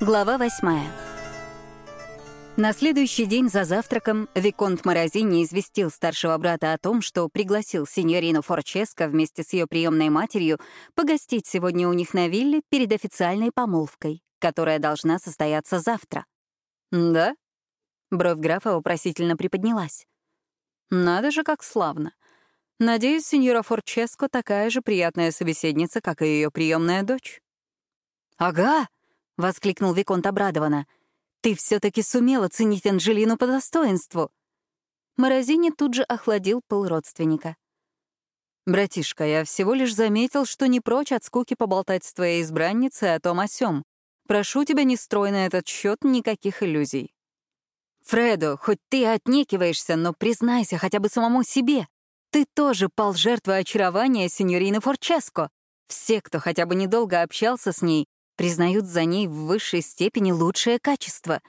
Глава восьмая. На следующий день за завтраком Виконт Морозини известил старшего брата о том, что пригласил сеньорину Форческо вместе с ее приемной матерью погостить сегодня у них на вилле перед официальной помолвкой, которая должна состояться завтра. «Да?» — бровь графа вопросительно приподнялась. «Надо же, как славно. Надеюсь, сеньора Форческо такая же приятная собеседница, как и ее приемная дочь». «Ага!» — воскликнул Виконт обрадованно. «Ты все-таки сумел оценить Анжелину по достоинству!» Морозини тут же охладил пыл родственника. «Братишка, я всего лишь заметил, что не прочь от скуки поболтать с твоей избранницей о том о сём. Прошу тебя, не строй на этот счет никаких иллюзий». «Фредо, хоть ты отнекиваешься, но признайся хотя бы самому себе. Ты тоже пал жертвой очарования сеньорины Форческо. Все, кто хотя бы недолго общался с ней, признают за ней в высшей степени лучшее качество.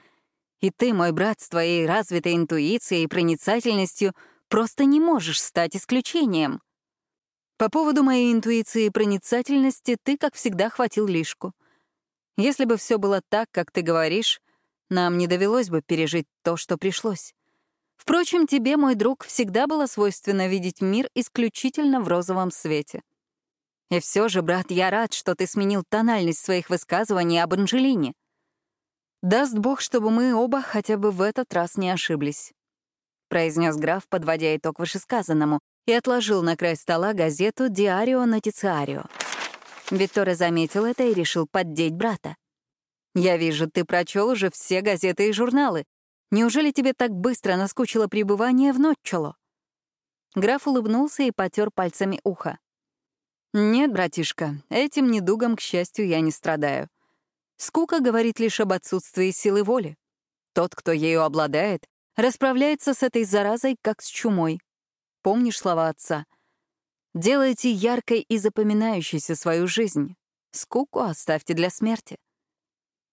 И ты, мой брат, с твоей развитой интуицией и проницательностью просто не можешь стать исключением. По поводу моей интуиции и проницательности ты, как всегда, хватил лишку. Если бы все было так, как ты говоришь, нам не довелось бы пережить то, что пришлось. Впрочем, тебе, мой друг, всегда было свойственно видеть мир исключительно в розовом свете. И все же, брат, я рад, что ты сменил тональность своих высказываний об Анжелине. Даст Бог, чтобы мы оба хотя бы в этот раз не ошиблись», — произнес граф, подводя итог вышесказанному, и отложил на край стола газету «Диарио Нотициарио». Витторе заметил это и решил поддеть брата. «Я вижу, ты прочел уже все газеты и журналы. Неужели тебе так быстро наскучило пребывание в Нотчело?» Граф улыбнулся и потер пальцами ухо. Нет, братишка, этим недугом, к счастью, я не страдаю. Скука говорит лишь об отсутствии силы воли. Тот, кто ею обладает, расправляется с этой заразой, как с чумой. Помнишь слова отца? Делайте яркой и запоминающейся свою жизнь. Скуку оставьте для смерти.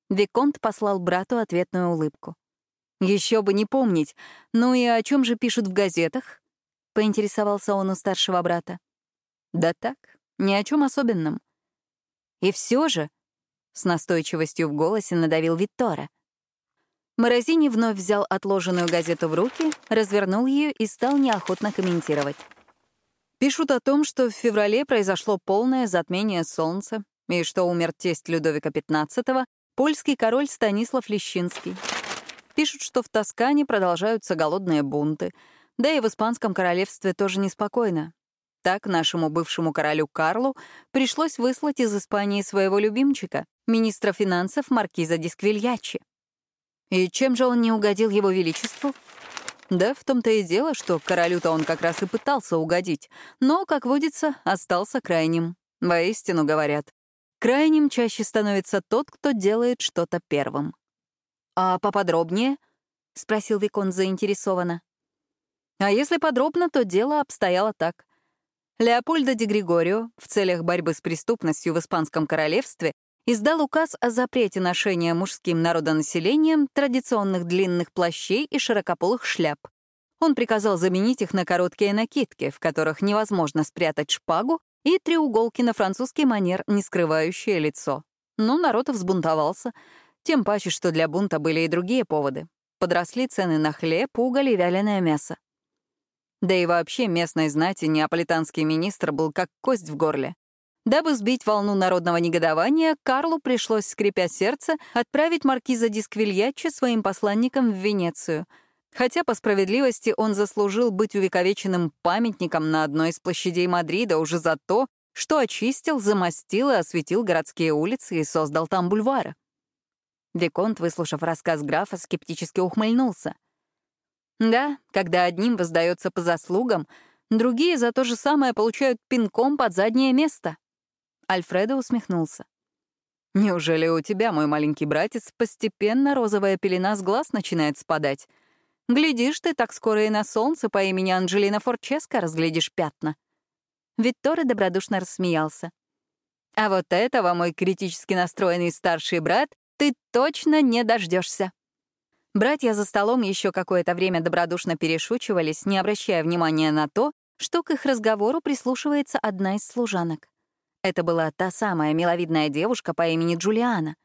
Виконт послал брату ответную улыбку. Еще бы не помнить. Ну и о чем же пишут в газетах? Поинтересовался он у старшего брата. Да так, ни о чем особенном. И все же, с настойчивостью в голосе надавил Виттора. Морозини вновь взял отложенную газету в руки, развернул ее и стал неохотно комментировать. Пишут о том, что в феврале произошло полное затмение солнца, и что умер тесть Людовика XV, польский король Станислав Лещинский. Пишут, что в Тоскане продолжаются голодные бунты, да и в Испанском королевстве тоже неспокойно. Так нашему бывшему королю Карлу пришлось выслать из Испании своего любимчика, министра финансов Маркиза Дисквильячи. И чем же он не угодил его величеству? Да, в том-то и дело, что королю-то он как раз и пытался угодить, но, как водится, остался крайним. Воистину говорят, крайним чаще становится тот, кто делает что-то первым. «А поподробнее?» — спросил Викон заинтересованно. А если подробно, то дело обстояло так. Леопольдо де Григорио в целях борьбы с преступностью в Испанском королевстве издал указ о запрете ношения мужским народонаселением традиционных длинных плащей и широкополых шляп. Он приказал заменить их на короткие накидки, в которых невозможно спрятать шпагу, и треуголки на французский манер, не скрывающие лицо. Но народ взбунтовался, тем паче, что для бунта были и другие поводы. Подросли цены на хлеб, уголь и вяленое мясо. Да и вообще местной знати неаполитанский министр был как кость в горле. Дабы сбить волну народного негодования, Карлу пришлось, скрипя сердце, отправить маркиза Дисквильяччи своим посланникам в Венецию. Хотя, по справедливости, он заслужил быть увековеченным памятником на одной из площадей Мадрида уже за то, что очистил, замостил и осветил городские улицы и создал там бульвары. Виконт, выслушав рассказ графа, скептически ухмыльнулся — да, когда одним воздается по заслугам, другие за то же самое получают пинком под заднее место. Альфредо усмехнулся. «Неужели у тебя, мой маленький братец, постепенно розовая пелена с глаз начинает спадать? Глядишь ты, так скоро и на солнце по имени Анджелина Форческо разглядишь пятна». Витторе добродушно рассмеялся. «А вот этого, мой критически настроенный старший брат, ты точно не дождешься. Братья за столом еще какое-то время добродушно перешучивались, не обращая внимания на то, что к их разговору прислушивается одна из служанок. Это была та самая миловидная девушка по имени Джулиана.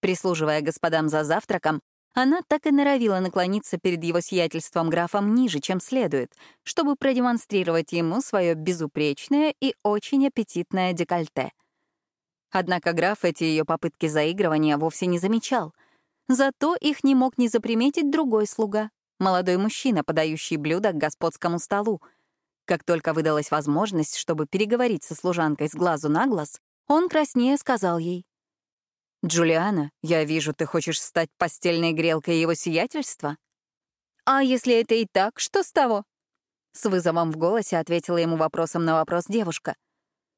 Прислуживая господам за завтраком, она так и норовила наклониться перед его сиятельством графом ниже, чем следует, чтобы продемонстрировать ему свое безупречное и очень аппетитное декольте. Однако граф эти ее попытки заигрывания вовсе не замечал. Зато их не мог не заприметить другой слуга, молодой мужчина, подающий блюдо к господскому столу. Как только выдалась возможность, чтобы переговорить со служанкой с глазу на глаз, он краснее сказал ей. «Джулиана, я вижу, ты хочешь стать постельной грелкой его сиятельства?» «А если это и так, что с того?» С вызовом в голосе ответила ему вопросом на вопрос девушка.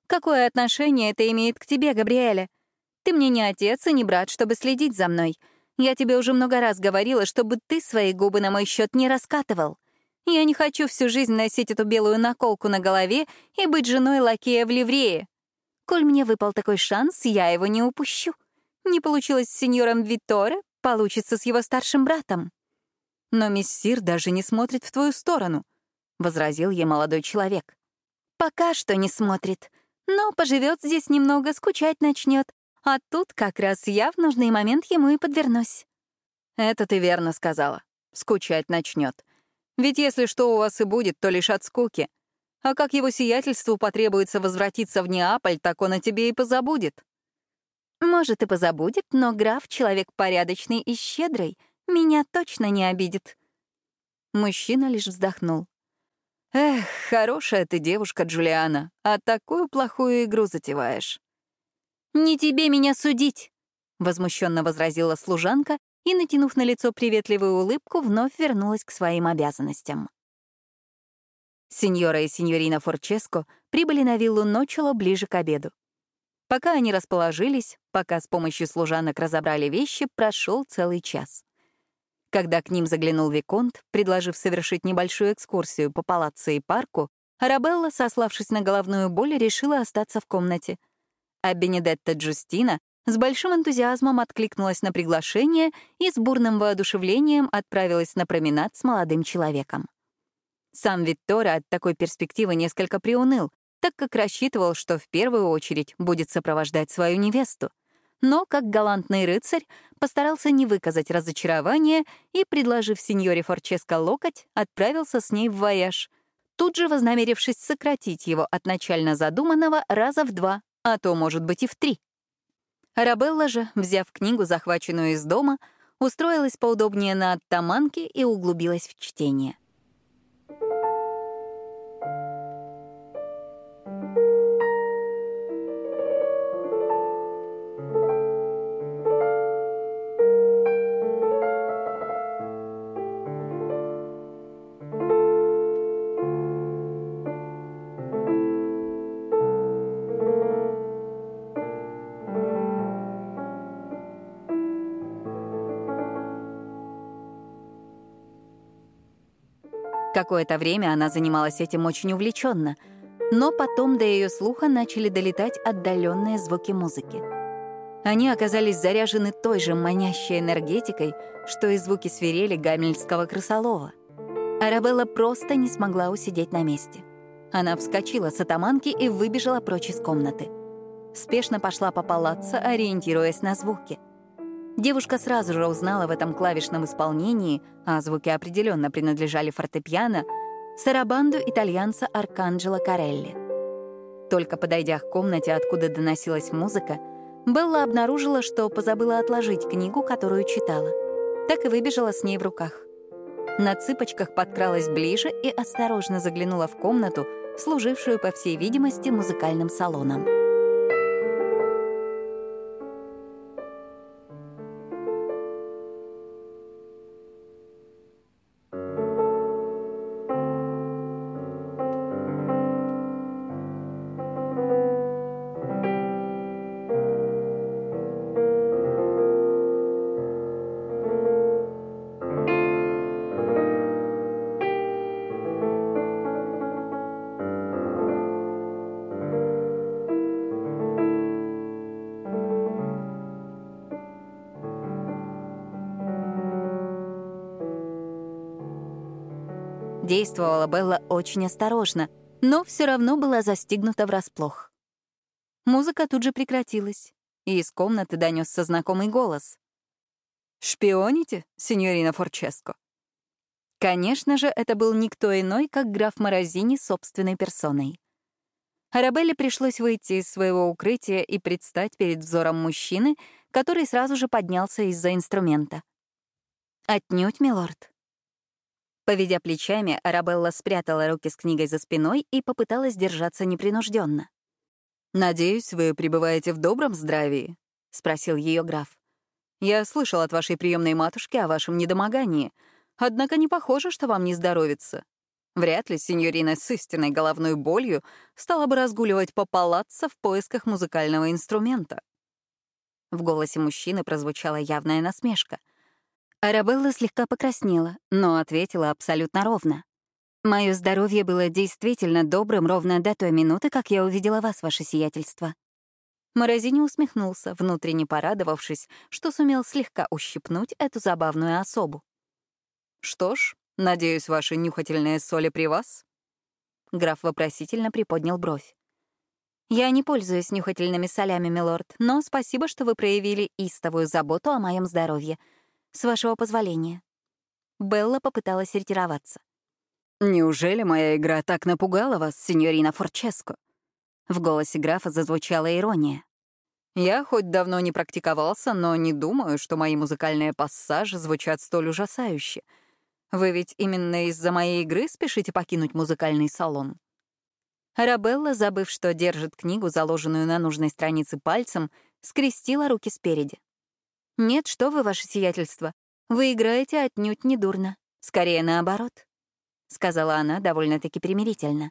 «Какое отношение это имеет к тебе, Габриэля? Ты мне не отец и не брат, чтобы следить за мной. Я тебе уже много раз говорила, чтобы ты свои губы на мой счет не раскатывал. Я не хочу всю жизнь носить эту белую наколку на голове и быть женой лакея в ливрее. Коль мне выпал такой шанс, я его не упущу. Не получилось с сеньором Витторе, получится с его старшим братом. Но миссир даже не смотрит в твою сторону, — возразил ей молодой человек. Пока что не смотрит, но поживет здесь немного, скучать начнет, а тут как раз я в нужный момент ему и подвернусь. Это ты верно сказала. Скучать начнет. Ведь если что у вас и будет, то лишь от скуки. А как его сиятельству потребуется возвратиться в Неаполь, так он о тебе и позабудет. Может, и позабудет, но граф — человек порядочный и щедрый, меня точно не обидит. Мужчина лишь вздохнул. «Эх, хорошая ты девушка, Джулиана, а такую плохую игру затеваешь». «Не тебе меня судить!» — возмущенно возразила служанка и, натянув на лицо приветливую улыбку, вновь вернулась к своим обязанностям. Сеньора и сеньорина Форческо прибыли на виллу Ночело ближе к обеду. Пока они расположились, пока с помощью служанок разобрали вещи, прошел целый час. Когда к ним заглянул Виконт, предложив совершить небольшую экскурсию по палаццо и парку, Арабелла, сославшись на головную боль, решила остаться в комнате — а Бенедетта Джустина с большим энтузиазмом откликнулась на приглашение и с бурным воодушевлением отправилась на променад с молодым человеком. Сам Витторе от такой перспективы несколько приуныл, так как рассчитывал, что в первую очередь будет сопровождать свою невесту. Но, как галантный рыцарь, постарался не выказать разочарования и, предложив сеньоре Форческо локоть, отправился с ней в вояж, тут же вознамерившись сократить его от начально задуманного раза в два а то, может быть, и в три. Арабелла же, взяв книгу, захваченную из дома, устроилась поудобнее на оттаманке и углубилась в чтение. Какое-то время она занималась этим очень увлеченно, но потом до ее слуха начали долетать отдаленные звуки музыки. Они оказались заряжены той же манящей энергетикой, что и звуки свирели гамельского крысолова. Арабелла просто не смогла усидеть на месте. Она вскочила с атаманки и выбежала прочь из комнаты. Спешно пошла по палаццо, ориентируясь на звуки — Девушка сразу же узнала в этом клавишном исполнении, а звуки определенно принадлежали фортепиано, сарабанду итальянца Арканджело Карелли. Только подойдя к комнате, откуда доносилась музыка, Белла обнаружила, что позабыла отложить книгу, которую читала. Так и выбежала с ней в руках. На цыпочках подкралась ближе и осторожно заглянула в комнату, служившую, по всей видимости, музыкальным салоном. Действовала Белла очень осторожно, но все равно была застигнута врасплох. Музыка тут же прекратилась, и из комнаты донесся знакомый голос. «Шпионите, сеньорина Форческо?» Конечно же, это был никто иной, как граф Морозини собственной персоной. Арабелле пришлось выйти из своего укрытия и предстать перед взором мужчины, который сразу же поднялся из-за инструмента. «Отнюдь, милорд». Поведя плечами, Арабелла спрятала руки с книгой за спиной и попыталась держаться непринужденно. «Надеюсь, вы пребываете в добром здравии?» — спросил ее граф. «Я слышал от вашей приемной матушки о вашем недомогании, однако не похоже, что вам не здоровится. Вряд ли сеньорина с истинной головной болью стала бы разгуливать по палаццо в поисках музыкального инструмента». В голосе мужчины прозвучала явная насмешка. Арабелла слегка покраснела, но ответила абсолютно ровно. Мое здоровье было действительно добрым ровно до той минуты, как я увидела вас, ваше сиятельство. Морозини усмехнулся, внутренне порадовавшись, что сумел слегка ущипнуть эту забавную особу. «Что ж, надеюсь, ваши нюхательные соли при вас?» Граф вопросительно приподнял бровь. «Я не пользуюсь нюхательными солями, милорд, но спасибо, что вы проявили истовую заботу о моем здоровье. С вашего позволения». Белла попыталась ретироваться. «Неужели моя игра так напугала вас, сеньорина Форческо?» В голосе графа зазвучала ирония. «Я хоть давно не практиковался, но не думаю, что мои музыкальные пассажи звучат столь ужасающе. Вы ведь именно из-за моей игры спешите покинуть музыкальный салон?» Арабелла, забыв, что держит книгу, заложенную на нужной странице пальцем, скрестила руки спереди. «Нет, что вы, ваше сиятельство. Вы играете отнюдь недурно. Скорее наоборот. — сказала она довольно-таки примирительно.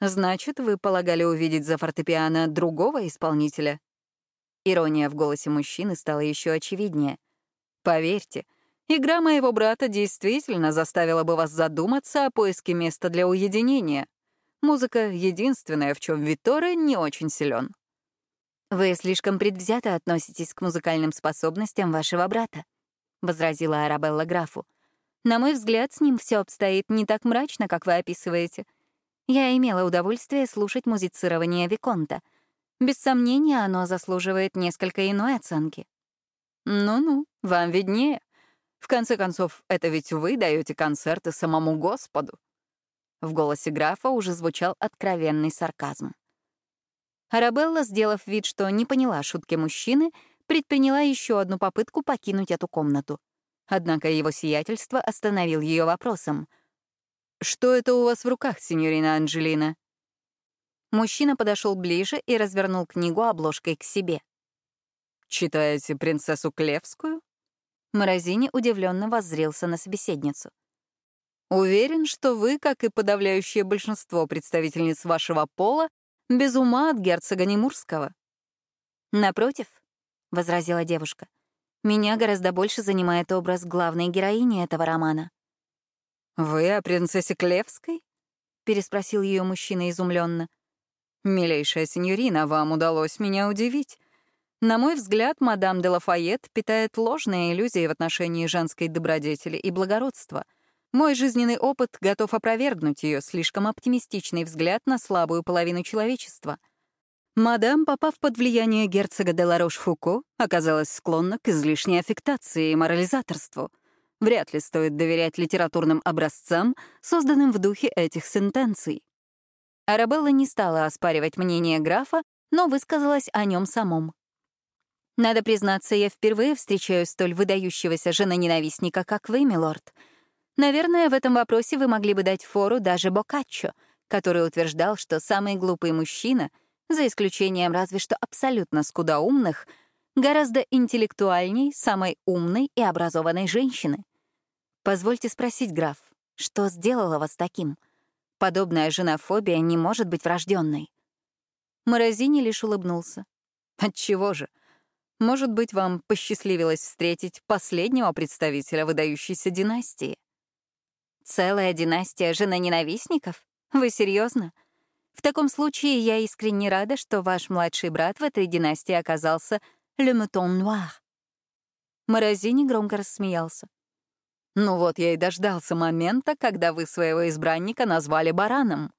«Значит, вы полагали увидеть за фортепиано другого исполнителя?» Ирония в голосе мужчины стала еще очевиднее. «Поверьте, игра моего брата действительно заставила бы вас задуматься о поиске места для уединения. Музыка — единственное, в чем Виторе не очень силен. «Вы слишком предвзято относитесь к музыкальным способностям вашего брата», — возразила Арабелла графу. На мой взгляд, с ним все обстоит не так мрачно, как вы описываете. Я имела удовольствие слушать музицирование Виконта. Без сомнения, оно заслуживает несколько иной оценки. Ну-ну, вам виднее. В конце концов, это ведь вы даете концерты самому Господу. В голосе графа уже звучал откровенный сарказм. Арабелла, сделав вид, что не поняла шутки мужчины, предприняла еще одну попытку покинуть эту комнату. Однако его сиятельство остановил ее вопросом. «Что это у вас в руках, сеньорина Анджелина?» Мужчина подошел ближе и развернул книгу обложкой к себе. «Читаете принцессу Клевскую?» Морозини удивленно воззрился на собеседницу. «Уверен, что вы, как и подавляющее большинство представительниц вашего пола, без ума от герцога Немурского». «Напротив», — возразила девушка, меня гораздо больше занимает образ главной героини этого романа. «Вы о принцессе Клевской?» — переспросил ее мужчина изумленно. «Милейшая сеньорина, вам удалось меня удивить. На мой взгляд, мадам де Лафайет питает ложные иллюзии в отношении женской добродетели и благородства. Мой жизненный опыт готов опровергнуть ее слишком оптимистичный взгляд на слабую половину человечества — Мадам, попав под влияние герцога де Ларош-Фуко, оказалась склонна к излишней аффектации и морализаторству. Вряд ли стоит доверять литературным образцам, созданным в духе этих сентенций. Арабелла не стала оспаривать мнение графа, но высказалась о нем самом. Надо признаться, я впервые встречаю столь выдающегося женоненавистника, как вы, милорд. Наверное, в этом вопросе вы могли бы дать фору даже Боккаччо, который утверждал, что самый глупый мужчина — за исключением разве что абсолютно скудоумных, гораздо интеллектуальней самой умной и образованной женщины. Позвольте спросить, граф, что сделало вас таким? Подобная женофобия не может быть врожденной. Морозини лишь улыбнулся. Отчего же? Может быть, вам посчастливилось встретить последнего представителя выдающейся династии? Целая династия женоненавистников? Вы серьезно? В таком случае я искренне рада, что ваш младший брат в этой династии оказался «le mouton noir». Морозини громко рассмеялся. «Ну вот я и дождался момента, когда вы своего избранника назвали бараном».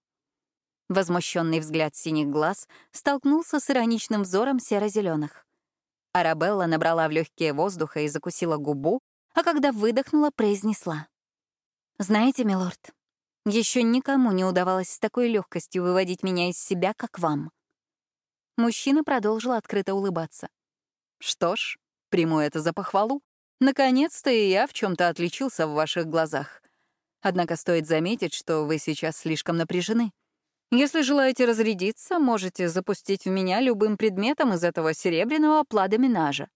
Возмущенный взгляд синих глаз столкнулся с ироничным взором серо-зеленых. Арабелла набрала в легкие воздуха и закусила губу, а когда выдохнула, произнесла. «Знаете, милорд, еще никому не удавалось с такой легкостью выводить меня из себя, как вам». Мужчина продолжил открыто улыбаться. «Что ж, приму это за похвалу. Наконец-то и я в чем то отличился в ваших глазах. Однако стоит заметить, что вы сейчас слишком напряжены. Если желаете разрядиться, можете запустить в меня любым предметом из этого серебряного пладоминажа.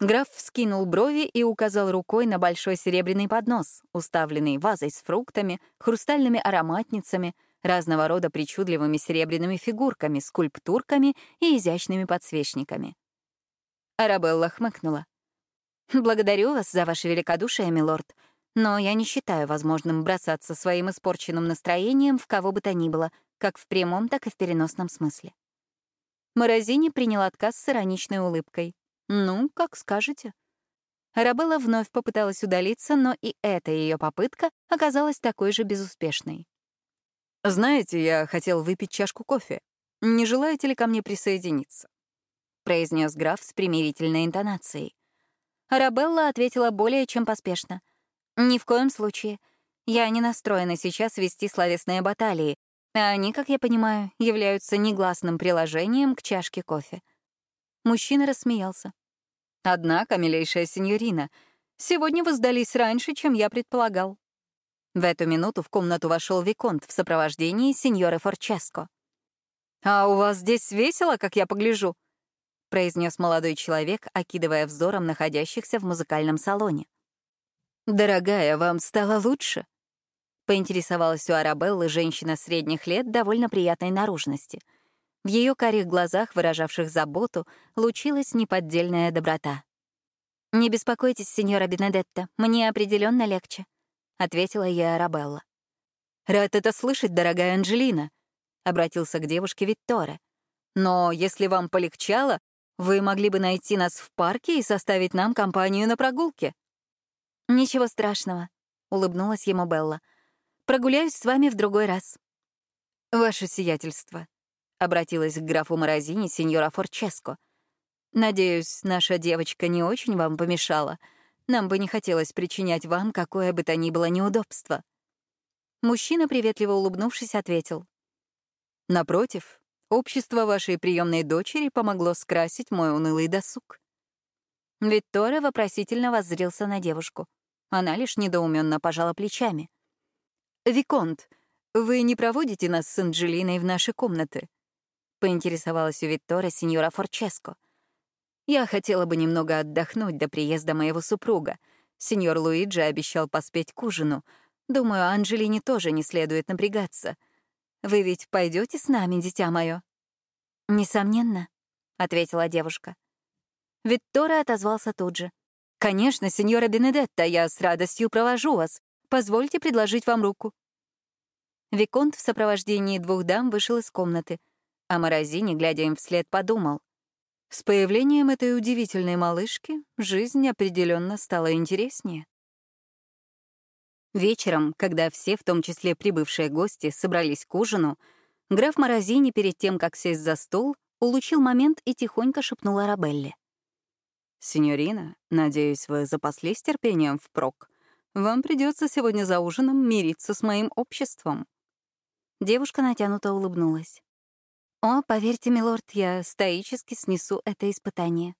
Граф вскинул брови и указал рукой на большой серебряный поднос, уставленный вазой с фруктами, хрустальными ароматницами, разного рода причудливыми серебряными фигурками, скульптурками и изящными подсвечниками. Арабелла хмыкнула. «Благодарю вас за ваше великодушие, милорд, но я не считаю возможным бросаться своим испорченным настроением в кого бы то ни было, как в прямом, так и в переносном смысле. Морозини принял отказ с ироничной улыбкой. «Ну, как скажете». Арабелла вновь попыталась удалиться, но и эта ее попытка оказалась такой же безуспешной. «Знаете, я хотел выпить чашку кофе. Не желаете ли ко мне присоединиться?» — произнес граф с примирительной интонацией. Арабелла ответила более чем поспешно. «Ни в коем случае. Я не настроена сейчас вести словесные баталии, а они, как я понимаю, являются негласным приложением к чашке кофе. Мужчина рассмеялся. Однако, милейшая сеньорина, сегодня вы сдались раньше, чем я предполагал. В эту минуту в комнату вошел Виконт в сопровождении сеньоры Форческо. «А у вас здесь весело, как я погляжу», — произнес молодой человек, окидывая взором находящихся в музыкальном салоне. «Дорогая, вам стало лучше?» Поинтересовалась у Арабеллы женщина средних лет довольно приятной наружности. В ее карих глазах, выражавших заботу, лучилась неподдельная доброта. «Не беспокойтесь, сеньора Бенедетта, мне определенно легче», — ответила ей Арабелла. «Рад это слышать, дорогая Анжелина», — обратился к девушке Викторе. «Но если вам полегчало, вы могли бы найти нас в парке и составить нам компанию на прогулке». «Ничего страшного», — улыбнулась ему Белла. Прогуляюсь с вами в другой раз». «Ваше сиятельство», — обратилась к графу Морозини сеньора Форческо. «Надеюсь, наша девочка не очень вам помешала. Нам бы не хотелось причинять вам какое бы то ни было неудобство». Мужчина, приветливо улыбнувшись, ответил. «Напротив, общество вашей приемной дочери помогло скрасить мой унылый досуг». Виктория вопросительно воззрился на девушку. Она лишь недоуменно пожала плечами. «Виконт, вы не проводите нас с Анджелиной в наши комнаты?» — поинтересовалась у Виктора сеньора Форческо. «Я хотела бы немного отдохнуть до приезда моего супруга. Сеньор Луиджи обещал поспеть к ужину. Думаю, Анджелине тоже не следует напрягаться. Вы ведь пойдете с нами, дитя мое?» «Несомненно», — ответила девушка. Виктора отозвался тут же. «Конечно, сеньора Бенедетта, я с радостью провожу вас. Позвольте предложить вам руку». Виконт в сопровождении двух дам вышел из комнаты, а Морозини, глядя им вслед, подумал. С появлением этой удивительной малышки жизнь определенно стала интереснее. Вечером, когда все, в том числе прибывшие гости, собрались к ужину, граф Морозини перед тем, как сесть за стол, улучил момент и тихонько шепнул Арабелле. «Синьорина, надеюсь, вы запаслись терпением впрок. Вам придется сегодня за ужином мириться с моим обществом». Девушка натянуто улыбнулась. «О, поверьте, милорд, я стоически снесу это испытание.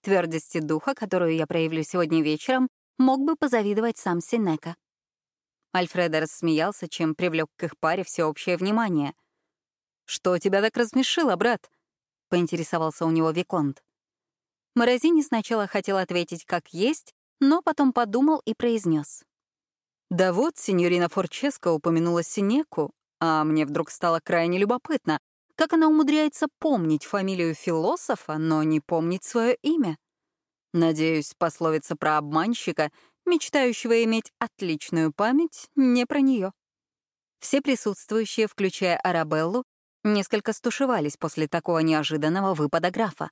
Твердости духа, которую я проявлю сегодня вечером, мог бы позавидовать сам Синека». Альфредо рассмеялся, чем привлек к их паре всеобщее внимание. «Что тебя так размешило, брат?» — поинтересовался у него Виконт. Морозини сначала хотел ответить как есть, но потом подумал и произнес. «Да вот, сеньорина Форческо упомянула Синеку, а мне вдруг стало крайне любопытно, как она умудряется помнить фамилию философа, но не помнить свое имя. Надеюсь, пословица про обманщика, мечтающего иметь отличную память, не про нее. Все присутствующие, включая Арабеллу, несколько стушевались после такого неожиданного выпада графа.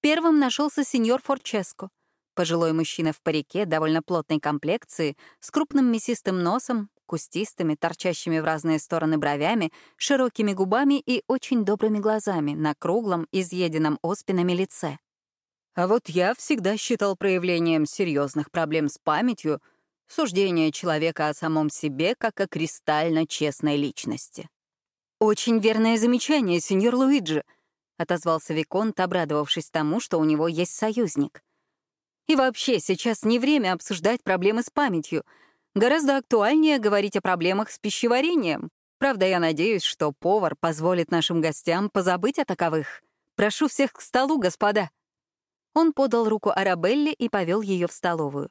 Первым нашелся сеньор Форческо — Пожилой мужчина в парике довольно плотной комплекции, с крупным мясистым носом, кустистыми, торчащими в разные стороны бровями, широкими губами и очень добрыми глазами на круглом, изъеденном оспинами лице. А вот я всегда считал проявлением серьезных проблем с памятью суждение человека о самом себе как о кристально честной личности. «Очень верное замечание, сеньор Луиджи», — отозвался Виконт, обрадовавшись тому, что у него есть союзник. «И вообще, сейчас не время обсуждать проблемы с памятью. Гораздо актуальнее говорить о проблемах с пищеварением. Правда, я надеюсь, что повар позволит нашим гостям позабыть о таковых. Прошу всех к столу, господа». Он подал руку Арабелле и повел ее в столовую.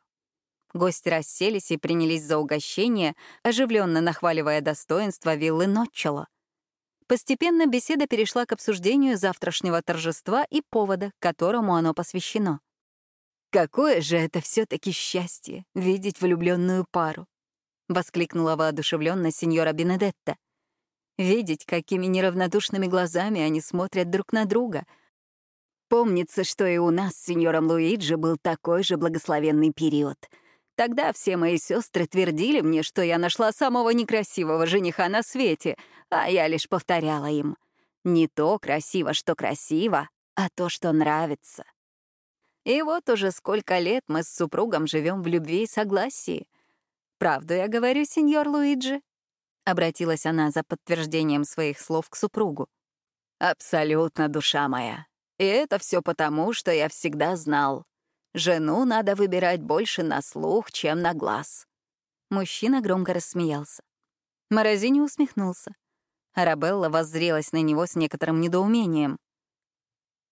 Гости расселись и принялись за угощение, оживленно нахваливая достоинства виллы Нотчело. Постепенно беседа перешла к обсуждению завтрашнего торжества и повода, которому оно посвящено. «Какое же это все таки счастье — видеть влюбленную пару!» — воскликнула воодушевленно сеньора Бенедетта. «Видеть, какими неравнодушными глазами они смотрят друг на друга. Помнится, что и у нас с сеньором Луиджи был такой же благословенный период — Тогда все мои сестры твердили мне, что я нашла самого некрасивого жениха на свете, а я лишь повторяла им. Не то красиво, что красиво, а то, что нравится. И вот уже сколько лет мы с супругом живем в любви и согласии. Правду я говорю, сеньор Луиджи? Обратилась она за подтверждением своих слов к супругу. Абсолютно, душа моя. И это все потому, что я всегда знал. Жену надо выбирать больше на слух, чем на глаз. Мужчина громко рассмеялся. Морозини усмехнулся. Арабелла воззрелась на него с некоторым недоумением.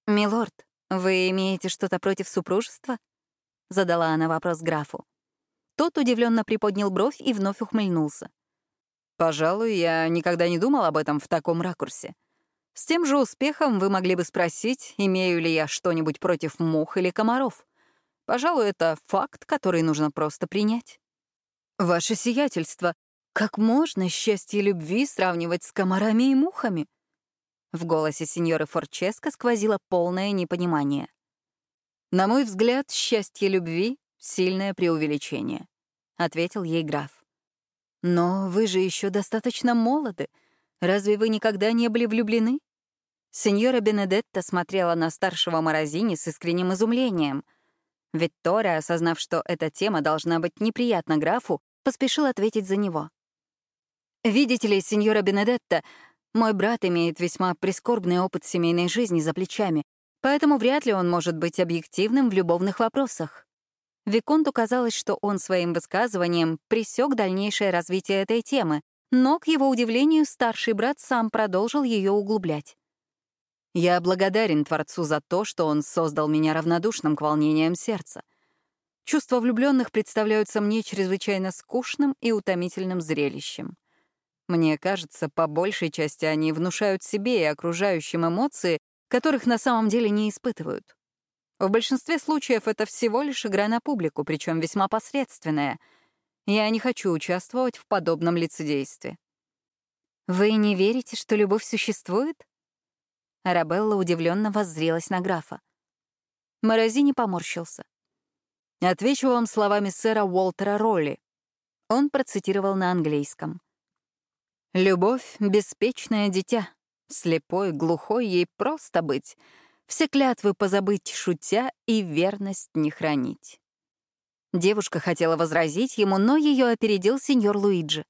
«Милорд, вы имеете что-то против супружества?» — задала она вопрос графу. Тот удивленно приподнял бровь и вновь ухмыльнулся. «Пожалуй, я никогда не думал об этом в таком ракурсе. С тем же успехом вы могли бы спросить, имею ли я что-нибудь против мух или комаров. Пожалуй, это факт, который нужно просто принять. Ваше сиятельство, как можно счастье любви сравнивать с комарами и мухами? В голосе сеньоры Форческо сквозило полное непонимание. На мой взгляд, счастье любви — сильное преувеличение, — ответил ей граф. Но вы же еще достаточно молоды. Разве вы никогда не были влюблены? Сеньора Бенедетта смотрела на старшего Морозини с искренним изумлением — Виктория, осознав, что эта тема должна быть неприятна графу, поспешил ответить за него. «Видите ли, сеньора Бенедетта, мой брат имеет весьма прискорбный опыт семейной жизни за плечами, поэтому вряд ли он может быть объективным в любовных вопросах». Виконту казалось, что он своим высказыванием пресек дальнейшее развитие этой темы, но, к его удивлению, старший брат сам продолжил ее углублять. Я благодарен Творцу за то, что он создал меня равнодушным к волнениям сердца. Чувства влюбленных представляются мне чрезвычайно скучным и утомительным зрелищем. Мне кажется, по большей части они внушают себе и окружающим эмоции, которых на самом деле не испытывают. В большинстве случаев это всего лишь игра на публику, причем весьма посредственная. Я не хочу участвовать в подобном лицедействе. Вы не верите, что любовь существует? Арабелла удивленно воззрелась на графа. Морозини поморщился. «Отвечу вам словами сэра Уолтера Ролли». Он процитировал на английском. «Любовь — беспечное дитя. Слепой, глухой ей просто быть. Все клятвы позабыть, шутя, и верность не хранить». Девушка хотела возразить ему, но ее опередил сеньор Луиджи.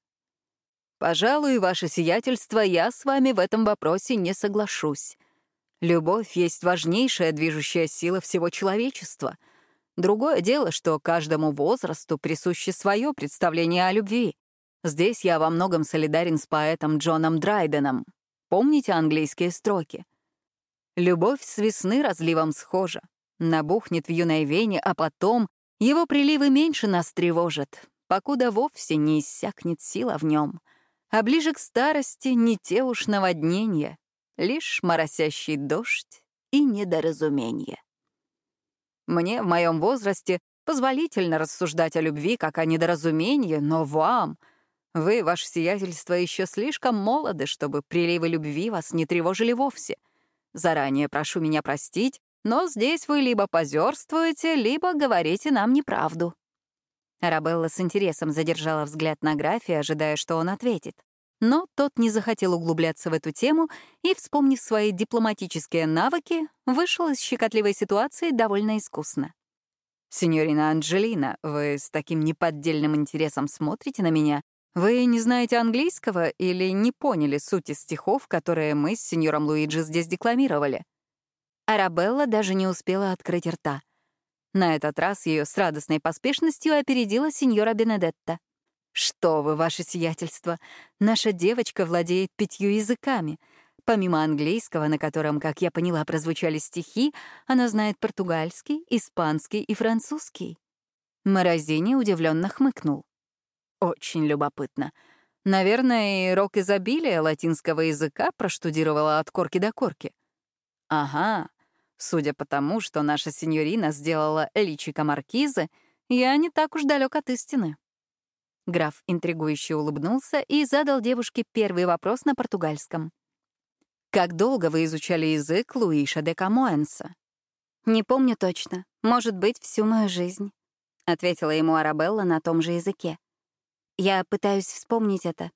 «Пожалуй, ваше сиятельство, я с вами в этом вопросе не соглашусь. Любовь есть важнейшая движущая сила всего человечества. Другое дело, что каждому возрасту присуще свое представление о любви. Здесь я во многом солидарен с поэтом Джоном Драйденом. Помните английские строки? «Любовь с весны разливом схожа, набухнет в юной вене, а потом его приливы меньше нас тревожат, покуда вовсе не иссякнет сила в нем. А ближе к старости не те уж наводнения, лишь моросящий дождь и недоразумение. Мне в моем возрасте позволительно рассуждать о любви как о недоразумении, но вам, вы, ваше сиятельство, еще слишком молоды, чтобы приливы любви вас не тревожили вовсе. Заранее прошу меня простить, но здесь вы либо позерствуете, либо говорите нам неправду. Арабелла с интересом задержала взгляд на графе, ожидая, что он ответит. Но тот не захотел углубляться в эту тему и, вспомнив свои дипломатические навыки, вышел из щекотливой ситуации довольно искусно. «Синьорина Анджелина, вы с таким неподдельным интересом смотрите на меня. Вы не знаете английского или не поняли сути стихов, которые мы с сеньором Луиджи здесь декламировали?» Арабелла даже не успела открыть рта. На этот раз ее с радостной поспешностью опередила сеньора Бенедетта. «Что вы, ваше сиятельство! Наша девочка владеет пятью языками. Помимо английского, на котором, как я поняла, прозвучали стихи, она знает португальский, испанский и французский». Морозини удивленно хмыкнул. «Очень любопытно. Наверное, и рок изобилия латинского языка проштудировала от корки до корки. Ага, судя по тому, что наша сеньорина сделала личико маркизы, я не так уж далек от истины». Граф интригующе улыбнулся и задал девушке первый вопрос на португальском. «Как долго вы изучали язык Луиша де Камоэнса?» «Не помню точно. Может быть, всю мою жизнь», — ответила ему Арабелла на том же языке. «Я пытаюсь вспомнить это».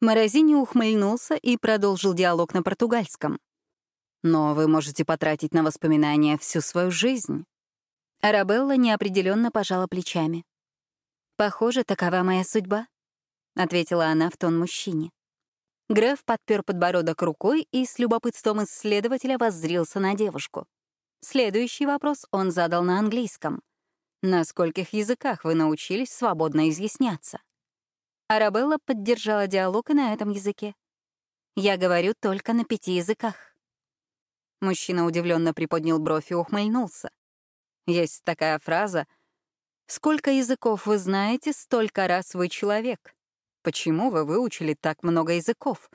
Морозини ухмыльнулся и продолжил диалог на португальском. «Но вы можете потратить на воспоминания всю свою жизнь». Арабелла неопределенно пожала плечами. «Похоже, такова моя судьба», — ответила она в тон мужчине. Греф подпер подбородок рукой и с любопытством исследователя воззрился на девушку. Следующий вопрос он задал на английском. «На скольких языках вы научились свободно изъясняться?» Арабелла поддержала диалог и на этом языке. «Я говорю только на пяти языках». Мужчина удивленно приподнял бровь и ухмыльнулся. Есть такая фраза — Сколько языков вы знаете, столько раз вы человек. Почему вы выучили так много языков?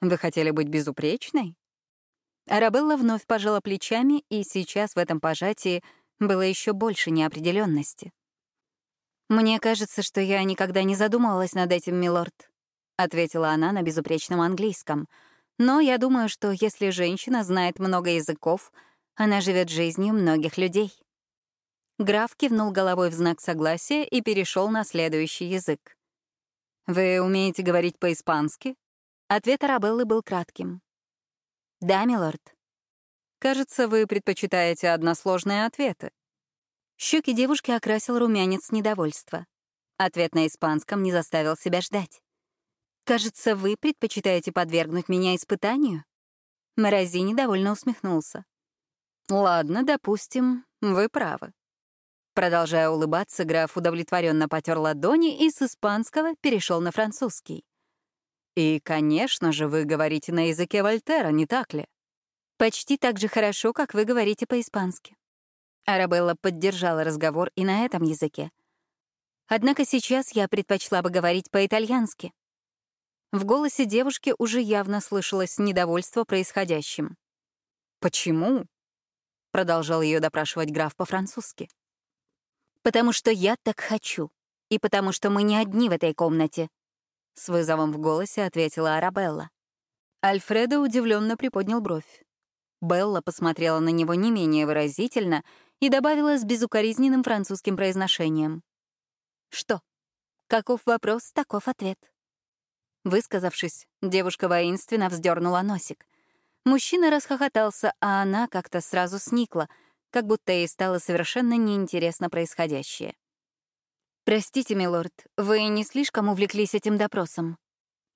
Вы хотели быть безупречной? Арабелла вновь пожала плечами, и сейчас в этом пожатии было еще больше неопределенности. «Мне кажется, что я никогда не задумывалась над этим, милорд», — ответила она на безупречном английском. «Но я думаю, что если женщина знает много языков, она живет жизнью многих людей». Граф кивнул головой в знак согласия и перешел на следующий язык. «Вы умеете говорить по-испански?» Ответ Арабеллы был кратким. «Да, милорд». «Кажется, вы предпочитаете односложные ответы». Щеки девушки окрасил румянец недовольства. Ответ на испанском не заставил себя ждать. «Кажется, вы предпочитаете подвергнуть меня испытанию?» Морозини довольно усмехнулся. «Ладно, допустим, вы правы. Продолжая улыбаться, граф удовлетворенно потер ладони и с испанского перешел на французский. «И, конечно же, вы говорите на языке Вольтера, не так ли?» «Почти так же хорошо, как вы говорите по-испански». Арабелла поддержала разговор и на этом языке. Однако сейчас я предпочла бы говорить по-итальянски. В голосе девушки уже явно слышалось недовольство происходящим. «Почему?» — продолжал ее допрашивать граф по-французски. «Потому что я так хочу. И потому что мы не одни в этой комнате», — с вызовом в голосе ответила Арабелла. Альфредо удивленно приподнял бровь. Белла посмотрела на него не менее выразительно и добавила с безукоризненным французским произношением. «Что? Каков вопрос, таков ответ». Высказавшись, девушка воинственно вздернула носик. Мужчина расхохотался, а она как-то сразу сникла — как будто ей стало совершенно неинтересно происходящее. «Простите, милорд, вы не слишком увлеклись этим допросом?»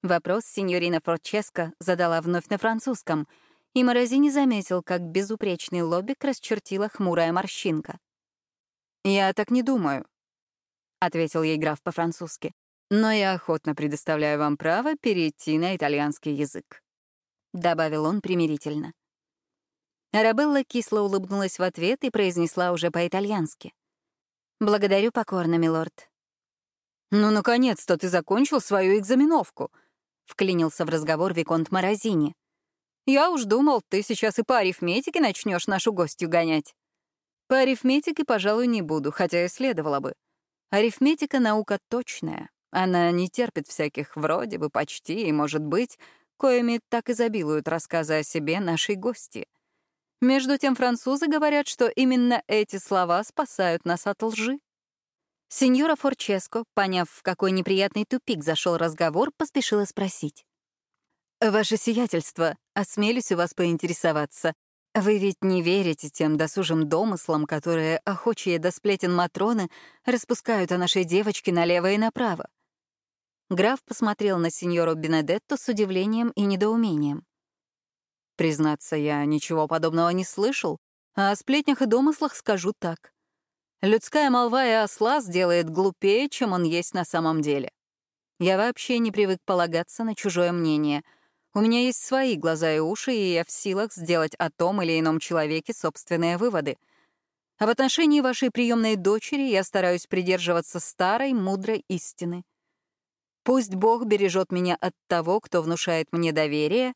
Вопрос сеньорина Форческо задала вновь на французском, и Морозини заметил, как безупречный лобик расчертила хмурая морщинка. «Я так не думаю», — ответил ей граф по-французски. «Но я охотно предоставляю вам право перейти на итальянский язык», — добавил он примирительно. Арабелла кисло улыбнулась в ответ и произнесла уже по-итальянски. «Благодарю покорно, милорд». «Ну, наконец-то ты закончил свою экзаменовку», — вклинился в разговор Виконт Морозини. «Я уж думал, ты сейчас и по арифметике начнешь нашу гостью гонять». «По арифметике, пожалуй, не буду, хотя и следовало бы. Арифметика — наука точная. Она не терпит всяких вроде бы, почти и, может быть, коими так изобилуют рассказы о себе нашей гости. Между тем французы говорят, что именно эти слова спасают нас от лжи. Сеньора Форческо, поняв, в какой неприятный тупик зашел разговор, поспешила спросить. «Ваше сиятельство, осмелюсь у вас поинтересоваться. Вы ведь не верите тем досужим домыслам, которые охочие до сплетен Матроны распускают о нашей девочке налево и направо?» Граф посмотрел на сеньору Бенедетту с удивлением и недоумением. «Признаться, я ничего подобного не слышал, а о сплетнях и домыслах скажу так. Людская молва и осла сделает глупее, чем он есть на самом деле. Я вообще не привык полагаться на чужое мнение. У меня есть свои глаза и уши, и я в силах сделать о том или ином человеке собственные выводы. А в отношении вашей приемной дочери я стараюсь придерживаться старой, мудрой истины. Пусть Бог бережет меня от того, кто внушает мне доверие,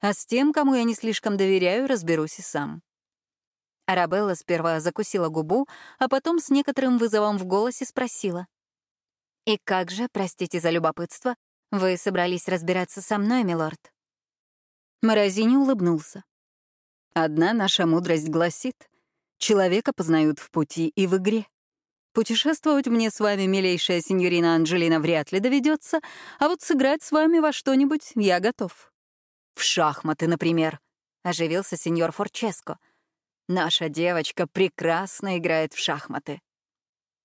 а с тем, кому я не слишком доверяю, разберусь и сам. Арабелла сперва закусила губу, а потом с некоторым вызовом в голосе спросила. «И как же, простите за любопытство, вы собрались разбираться со мной, милорд?» Морозини улыбнулся. «Одна наша мудрость гласит, человека познают в пути и в игре. Путешествовать мне с вами, милейшая сеньорина Анджелина, вряд ли доведется, а вот сыграть с вами во что-нибудь я готов. В шахматы, например», — оживился сеньор Форческо — Наша девочка прекрасно играет в шахматы.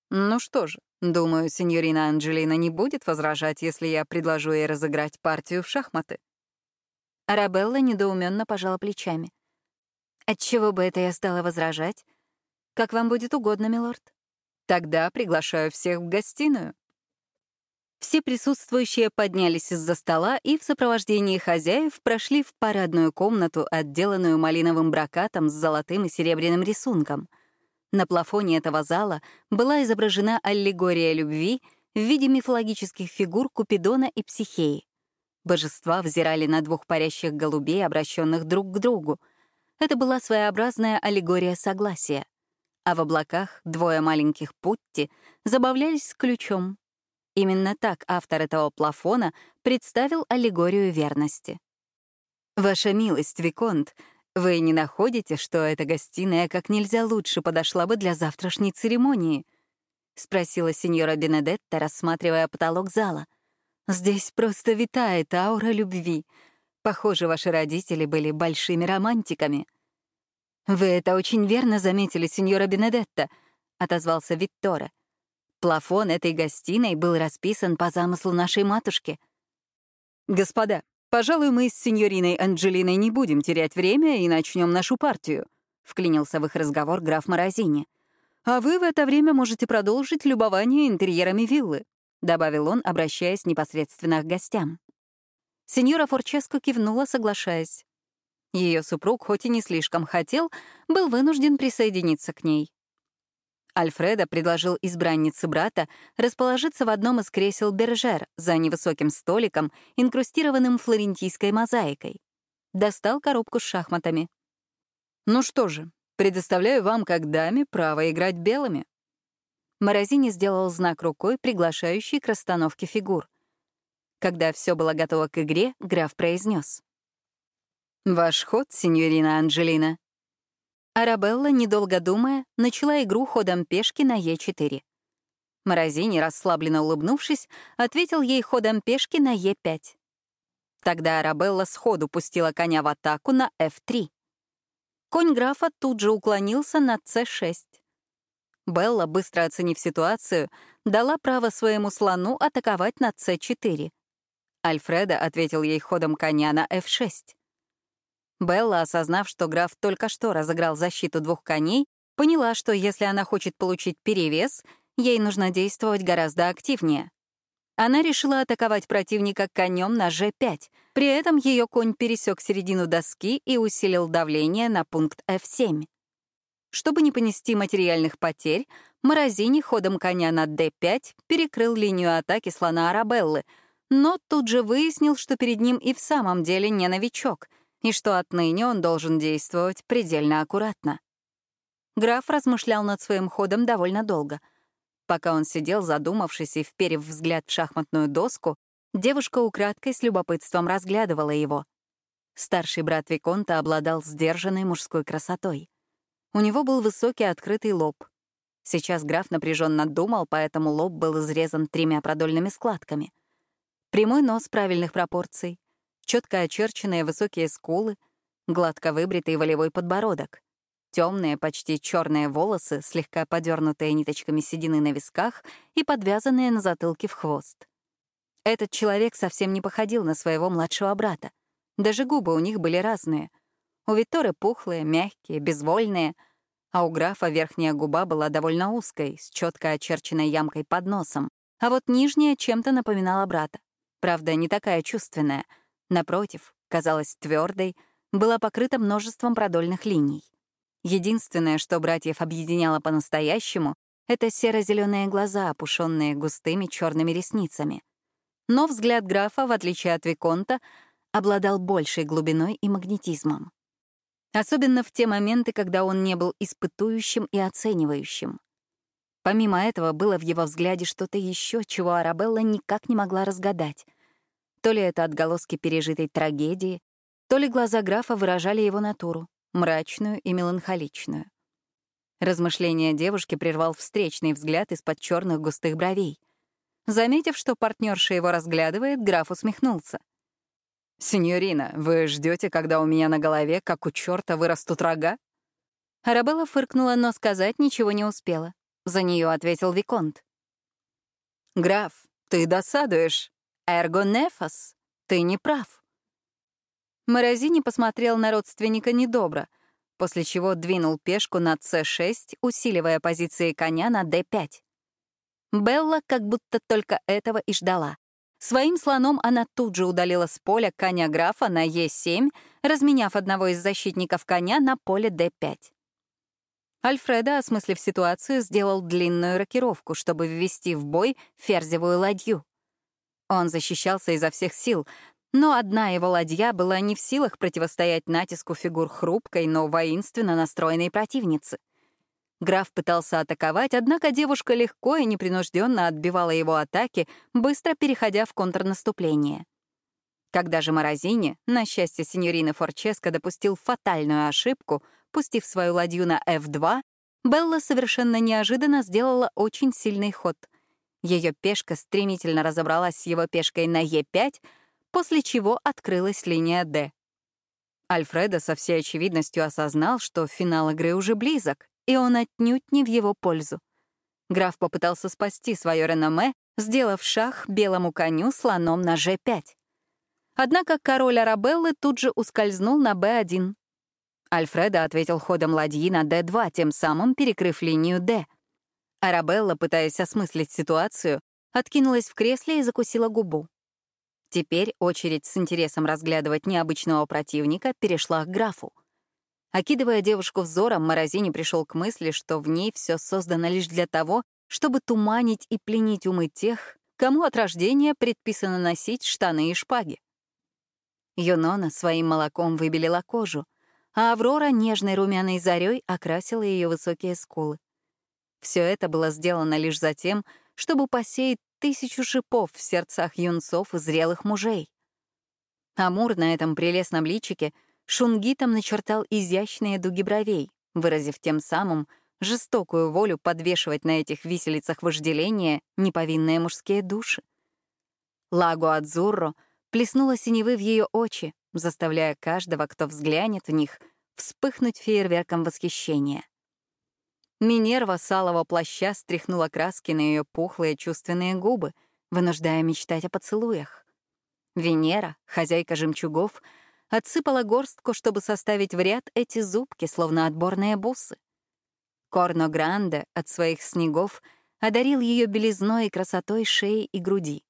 Ну что же, думаю, сеньорина Анджелина не будет возражать, если я предложу ей разыграть партию в шахматы. Арабелла недоуменно пожала плечами. Отчего бы это я стала возражать? Как вам будет угодно, милорд. Тогда приглашаю всех в гостиную. Все присутствующие поднялись из-за стола и в сопровождении хозяев прошли в парадную комнату, отделанную малиновым брокатом с золотым и серебряным рисунком. На плафоне этого зала была изображена аллегория любви в виде мифологических фигур Купидона и Психеи. Божества взирали на двух парящих голубей, обращенных друг к другу. Это была своеобразная аллегория согласия. А в облаках двое маленьких Путти забавлялись с ключом, Именно так автор этого плафона представил аллегорию верности. «Ваша милость, Виконт, вы не находите, что эта гостиная как нельзя лучше подошла бы для завтрашней церемонии?» — спросила сеньора Бенедетта, рассматривая потолок зала. «Здесь просто витает аура любви. Похоже, ваши родители были большими романтиками». «Вы это очень верно заметили, сеньора Бенедетта», — отозвался Витторе. Плафон этой гостиной был расписан по замыслу нашей матушки. «Господа, пожалуй, мы с сеньориной Анджелиной не будем терять время и начнем нашу партию», — вклинился в их разговор граф Морозини. «А вы в это время можете продолжить любование интерьерами виллы», — добавил он, обращаясь непосредственно к гостям. Сеньора Форческо кивнула, соглашаясь. Ее супруг, хоть и не слишком хотел, был вынужден присоединиться к ней. Альфреда предложил избраннице брата расположиться в одном из кресел Бержер за невысоким столиком, инкрустированным флорентийской мозаикой. Достал коробку с шахматами. «Ну что же, предоставляю вам, как даме, право играть белыми». Морозини сделал знак рукой, приглашающий к расстановке фигур. Когда все было готово к игре, граф произнес: «Ваш ход, сеньорина Анджелина». Арабелла, недолго думая, начала игру ходом пешки на Е4. Морозини, расслабленно улыбнувшись, ответил ей ходом пешки на Е5. Тогда Арабелла сходу пустила коня в атаку на F3. Конь графа тут же уклонился на C6. Белла, быстро оценив ситуацию, дала право своему слону атаковать на C4. Альфреда ответил ей ходом коня на F6. Белла, осознав, что граф только что разыграл защиту двух коней, поняла, что если она хочет получить перевес, ей нужно действовать гораздо активнее. Она решила атаковать противника конем на G5. При этом ее конь пересек середину доски и усилил давление на пункт F7. Чтобы не понести материальных потерь, Морозини ходом коня на D5 перекрыл линию атаки слона Арабеллы, но тут же выяснил, что перед ним и в самом деле не новичок — и что отныне он должен действовать предельно аккуратно. Граф размышлял над своим ходом довольно долго. Пока он сидел, задумавшись и вперев взгляд в шахматную доску, девушка украдкой с любопытством разглядывала его. Старший брат Виконта обладал сдержанной мужской красотой. У него был высокий открытый лоб. Сейчас граф напряженно думал, поэтому лоб был изрезан тремя продольными складками. Прямой нос правильных пропорций, четко очерченные высокие скулы, гладко выбритый волевой подбородок, темные, почти черные волосы, слегка подернутые ниточками седины на висках и подвязанные на затылке в хвост. Этот человек совсем не походил на своего младшего брата. Даже губы у них были разные. У Виторы пухлые, мягкие, безвольные — а у графа верхняя губа была довольно узкой, с четко очерченной ямкой под носом, а вот нижняя чем-то напоминала брата. Правда, не такая чувственная. Напротив, казалась твердой, была покрыта множеством продольных линий. Единственное, что братьев объединяло по-настоящему, это серо-зеленые глаза, опушенные густыми черными ресницами. Но взгляд графа, в отличие от Виконта, обладал большей глубиной и магнетизмом. Особенно в те моменты, когда он не был испытующим и оценивающим. Помимо этого, было в его взгляде что-то еще, чего Арабелла никак не могла разгадать. То ли это отголоски пережитой трагедии, то ли глаза графа выражали его натуру, мрачную и меланхоличную. Размышления девушки прервал встречный взгляд из-под черных густых бровей. Заметив, что партнерша его разглядывает, граф усмехнулся — «Синьорина, вы ждете, когда у меня на голове, как у черта, вырастут рога?» Арабелла фыркнула, но сказать ничего не успела. За нее ответил Виконт. «Граф, ты досадуешь. Эрго нефас. Ты не прав». Морозини посмотрел на родственника недобро, после чего двинул пешку на c6, усиливая позиции коня на d5. Белла как будто только этого и ждала. Своим слоном она тут же удалила с поля коня графа на Е7, разменяв одного из защитников коня на поле Д5. Альфреда, осмыслив ситуацию, сделал длинную рокировку, чтобы ввести в бой ферзевую ладью. Он защищался изо всех сил, но одна его ладья была не в силах противостоять натиску фигур хрупкой, но воинственно настроенной противницы — Граф пытался атаковать, однако девушка легко и непринужденно отбивала его атаки, быстро переходя в контрнаступление. Когда же Морозини, на счастье синьорины Форческо, допустил фатальную ошибку, пустив свою ладью на F2, Белла совершенно неожиданно сделала очень сильный ход. Ее пешка стремительно разобралась с его пешкой на Е5, после чего открылась линия D. Альфредо со всей очевидностью осознал, что финал игры уже близок, и он отнюдь не в его пользу. Граф попытался спасти свое реноме, сделав шах белому коню слоном на G5. Однако король Арабеллы тут же ускользнул на B1. Альфреда ответил ходом ладьи на D2, тем самым перекрыв линию D. Арабелла, пытаясь осмыслить ситуацию, откинулась в кресле и закусила губу. Теперь очередь с интересом разглядывать необычного противника перешла к графу. Окидывая девушку взором, Морозини пришел к мысли, что в ней все создано лишь для того, чтобы туманить и пленить умы тех, кому от рождения предписано носить штаны и шпаги. Юнона своим молоком выбелила кожу, а Аврора нежной румяной зарей окрасила ее высокие скулы. Все это было сделано лишь за тем, чтобы посеять тысячу шипов в сердцах юнцов и зрелых мужей. Амур на этом прелестном личике — Шунгитом начертал изящные дуги бровей, выразив тем самым жестокую волю подвешивать на этих виселицах вожделения неповинные мужские души. Лагу Адзурро плеснула синевы в ее очи, заставляя каждого, кто взглянет в них, вспыхнуть фейерверком восхищения. Минерва салого плаща стряхнула краски на ее пухлые чувственные губы, вынуждая мечтать о поцелуях. Венера, хозяйка жемчугов — отсыпала горстку, чтобы составить в ряд эти зубки, словно отборные бусы. Корно Гранде от своих снегов одарил ее белизной и красотой шеи и груди.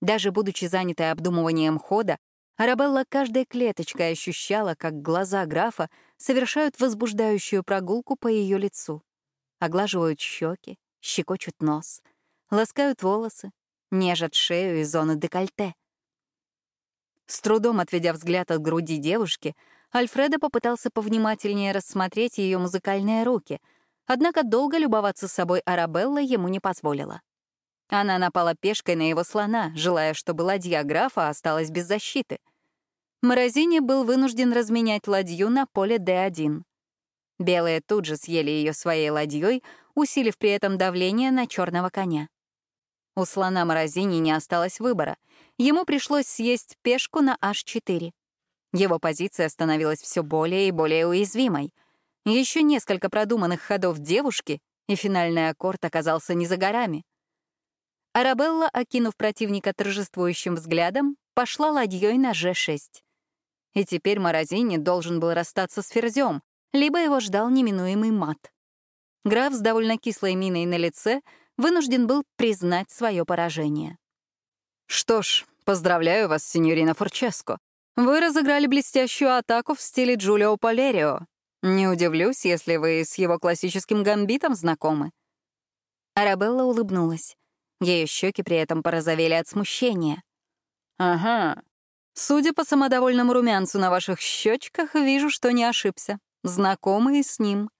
Даже будучи занятой обдумыванием хода, Арабелла каждой клеточкой ощущала, как глаза графа совершают возбуждающую прогулку по ее лицу. Оглаживают щеки, щекочут нос, ласкают волосы, нежат шею и зону декольте. С трудом отведя взгляд от груди девушки, Альфредо попытался повнимательнее рассмотреть ее музыкальные руки, однако долго любоваться собой Арабелла ему не позволила. Она напала пешкой на его слона, желая, чтобы ладья графа осталась без защиты. Морозини был вынужден разменять ладью на поле D1. Белые тут же съели ее своей ладьей, усилив при этом давление на черного коня. У слона Морозини не осталось выбора. Ему пришлось съесть пешку на H4. Его позиция становилась все более и более уязвимой. Еще несколько продуманных ходов девушки, и финальный аккорд оказался не за горами. Арабелла, окинув противника торжествующим взглядом, пошла ладьей на G6. И теперь Морозини должен был расстаться с Ферзем, либо его ждал неминуемый мат. Граф с довольно кислой миной на лице вынужден был признать свое поражение. «Что ж, поздравляю вас, сеньорина Форческо. Вы разыграли блестящую атаку в стиле Джулио Полерио. Не удивлюсь, если вы с его классическим гамбитом знакомы». Арабелла улыбнулась. Ее щеки при этом порозовели от смущения. «Ага. Судя по самодовольному румянцу на ваших щечках, вижу, что не ошибся. Знакомые с ним».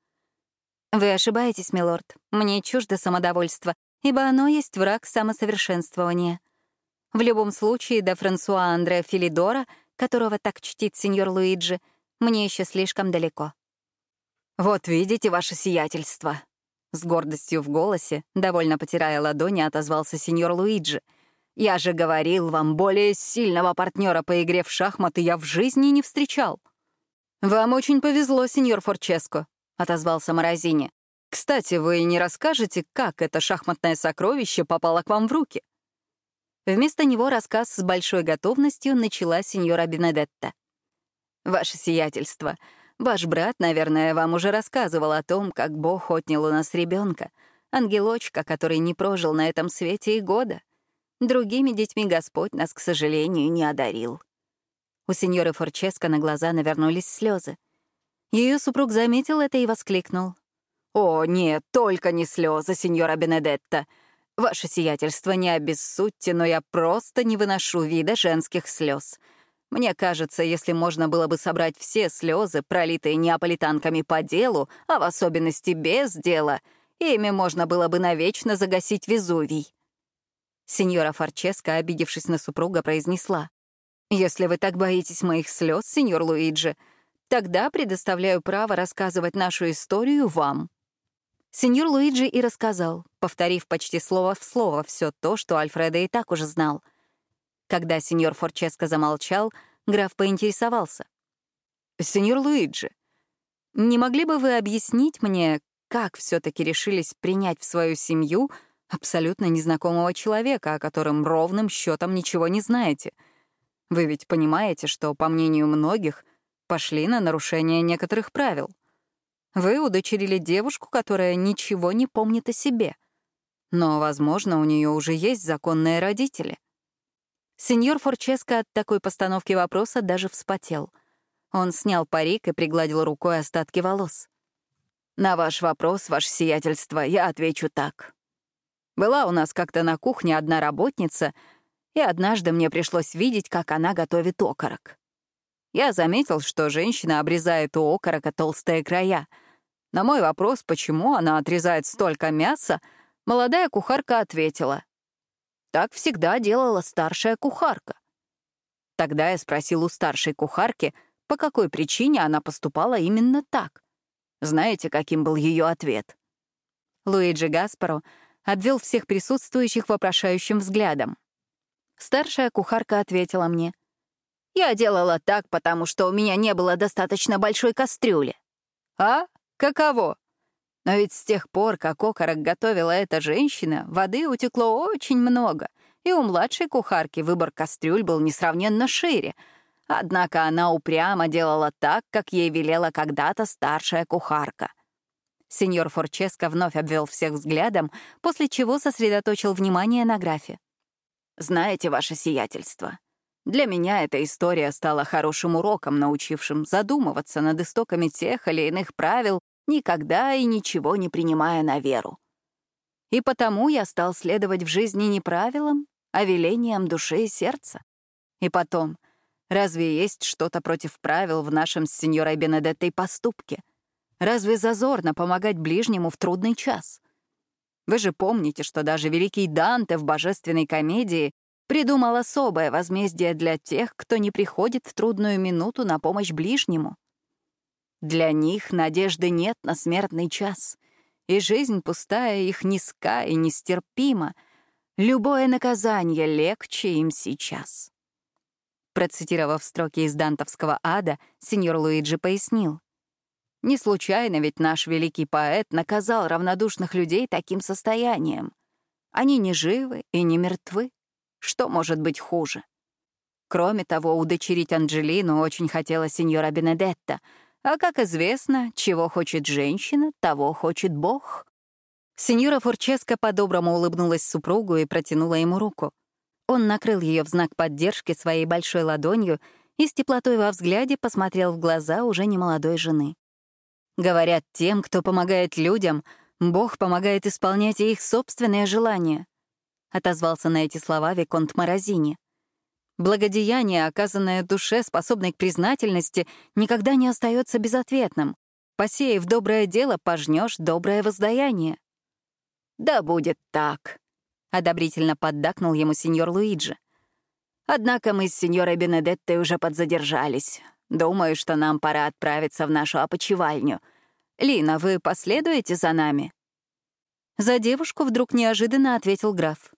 «Вы ошибаетесь, милорд. Мне чуждо самодовольство, ибо оно есть враг самосовершенствования. В любом случае, до Франсуа Андре Филидора, которого так чтит сеньор Луиджи, мне еще слишком далеко». «Вот видите, ваше сиятельство!» С гордостью в голосе, довольно потирая ладони, отозвался сеньор Луиджи. «Я же говорил вам, более сильного партнера по игре в шахматы я в жизни не встречал». «Вам очень повезло, сеньор Форческо», — отозвался Морозини. «Кстати, вы не расскажете, как это шахматное сокровище попало к вам в руки?» Вместо него рассказ с большой готовностью начала сеньора Бенедетта. «Ваше сиятельство, ваш брат, наверное, вам уже рассказывал о том, как Бог отнял у нас ребенка, ангелочка, который не прожил на этом свете и года. Другими детьми Господь нас, к сожалению, не одарил». У сеньоры Форческо на глаза навернулись слезы. Ее супруг заметил это и воскликнул. «О, нет, только не слезы, сеньора Бенедетта. Ваше сиятельство, не обессудьте, но я просто не выношу вида женских слез. Мне кажется, если можно было бы собрать все слезы, пролитые неаполитанками по делу, а в особенности без дела, ими можно было бы навечно загасить Везувий». Сеньора Форческо, обидевшись на супруга, произнесла. «Если вы так боитесь моих слез, сеньор Луиджи, — Тогда предоставляю право рассказывать нашу историю вам». Сеньор Луиджи и рассказал, повторив почти слово в слово все то, что Альфредо и так уже знал. Когда сеньор Форческо замолчал, граф поинтересовался. «Сеньор Луиджи, не могли бы вы объяснить мне, как все таки решились принять в свою семью абсолютно незнакомого человека, о котором ровным счетом ничего не знаете? Вы ведь понимаете, что, по мнению многих, пошли на нарушение некоторых правил. Вы удочерили девушку, которая ничего не помнит о себе. Но, возможно, у нее уже есть законные родители. Сеньор Форческо от такой постановки вопроса даже вспотел. Он снял парик и пригладил рукой остатки волос. «На ваш вопрос, ваше сиятельство, я отвечу так. Была у нас как-то на кухне одна работница, и однажды мне пришлось видеть, как она готовит окорок. Я заметил, что женщина обрезает у окорока толстые края. На мой вопрос, почему она отрезает столько мяса, молодая кухарка ответила. Так всегда делала старшая кухарка. Тогда я спросил у старшей кухарки, по какой причине она поступала именно так. Знаете, каким был ее ответ? Луиджи Гаспаро обвел всех присутствующих вопрошающим взглядом. Старшая кухарка ответила мне — я делала так, потому что у меня не было достаточно большой кастрюли. А? Каково? Но ведь с тех пор, как окорок готовила эта женщина, воды утекло очень много, и у младшей кухарки выбор кастрюль был несравненно шире. Однако она упрямо делала так, как ей велела когда-то старшая кухарка. Сеньор Форческо вновь обвел всех взглядом, после чего сосредоточил внимание на графе. «Знаете, ваше сиятельство, для меня эта история стала хорошим уроком, научившим задумываться над истоками тех или иных правил, никогда и ничего не принимая на веру. И потому я стал следовать в жизни не правилам, а велениям души и сердца. И потом, разве есть что-то против правил в нашем с сеньорой Бенедеттой поступке? Разве зазорно помогать ближнему в трудный час? Вы же помните, что даже великий Данте в божественной комедии придумал особое возмездие для тех, кто не приходит в трудную минуту на помощь ближнему. Для них надежды нет на смертный час, и жизнь пустая их низка и нестерпима. Любое наказание легче им сейчас. Процитировав строки из дантовского ада, сеньор Луиджи пояснил. «Не случайно ведь наш великий поэт наказал равнодушных людей таким состоянием. Они не живы и не мертвы. Что может быть хуже? Кроме того, удочерить Анджелину очень хотела сеньора Бенедетта, а, как известно, чего хочет женщина, того хочет Бог. Сеньора Форческо по-доброму улыбнулась супругу и протянула ему руку. Он накрыл ее в знак поддержки своей большой ладонью и с теплотой во взгляде посмотрел в глаза уже немолодой жены. Говорят, тем, кто помогает людям, Бог помогает исполнять их собственные желания. Отозвался на эти слова Виконт Морозини. Благодеяние, оказанное душе, способной к признательности, никогда не остается безответным. Посеяв доброе дело, пожнешь доброе воздаяние. «Да будет так», — одобрительно поддакнул ему сеньор Луиджи. «Однако мы с сеньорой Бенедеттой уже подзадержались. Думаю, что нам пора отправиться в нашу опочивальню. Лина, вы последуете за нами?» За девушку вдруг неожиданно ответил граф.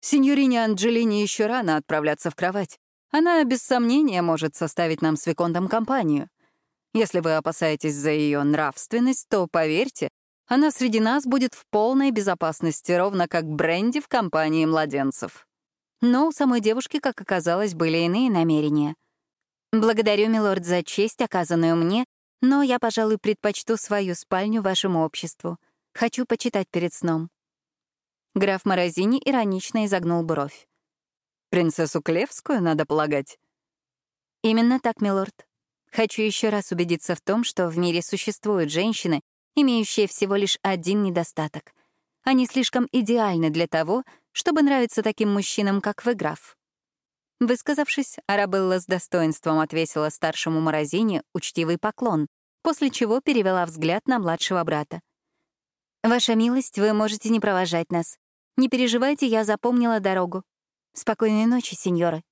Синьорине Анджелине еще рано отправляться в кровать. Она, без сомнения, может составить нам с Виконтом компанию. Если вы опасаетесь за ее нравственность, то, поверьте, она среди нас будет в полной безопасности, ровно как Бренди в компании младенцев. Но у самой девушки, как оказалось, были иные намерения. «Благодарю, милорд, за честь, оказанную мне, но я, пожалуй, предпочту свою спальню вашему обществу. Хочу почитать перед сном». Граф Морозини иронично изогнул бровь. «Принцессу Клевскую, надо полагать?» «Именно так, милорд. Хочу еще раз убедиться в том, что в мире существуют женщины, имеющие всего лишь один недостаток. Они слишком идеальны для того, чтобы нравиться таким мужчинам, как вы, граф». Высказавшись, Арабелла с достоинством отвесила старшему Морозине учтивый поклон, после чего перевела взгляд на младшего брата. «Ваша милость, вы можете не провожать нас. Не переживайте, я запомнила дорогу. Спокойной ночи, сеньоры.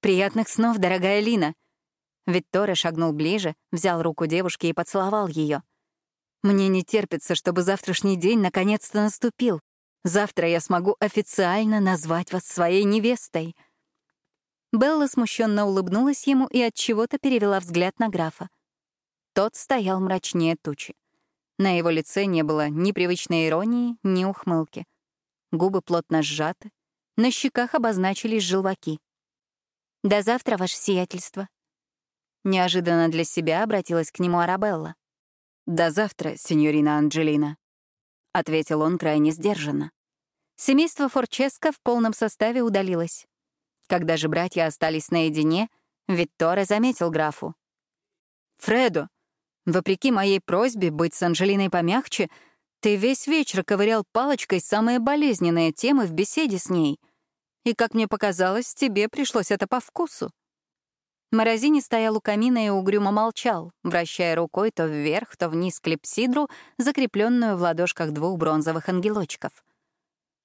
Приятных снов, дорогая Лина. Викторе шагнул ближе, взял руку девушки и поцеловал ее. Мне не терпится, чтобы завтрашний день наконец-то наступил. Завтра я смогу официально назвать вас своей невестой. Белла смущенно улыбнулась ему и от чего-то перевела взгляд на графа. Тот стоял мрачнее тучи. На его лице не было ни привычной иронии, ни ухмылки. Губы плотно сжаты, на щеках обозначились желваки. «До завтра, ваше сиятельство». Неожиданно для себя обратилась к нему Арабелла. «До завтра, сеньорина Анджелина», — ответил он крайне сдержанно. Семейство Форческо в полном составе удалилось. Когда же братья остались наедине, Витторе заметил графу. «Фредо, вопреки моей просьбе быть с Анджелиной помягче, ты весь вечер ковырял палочкой самые болезненные темы в беседе с ней. И, как мне показалось, тебе пришлось это по вкусу. Морозини стоял у камина и угрюмо молчал, вращая рукой то вверх, то вниз клипсидру, закрепленную в ладошках двух бронзовых ангелочков.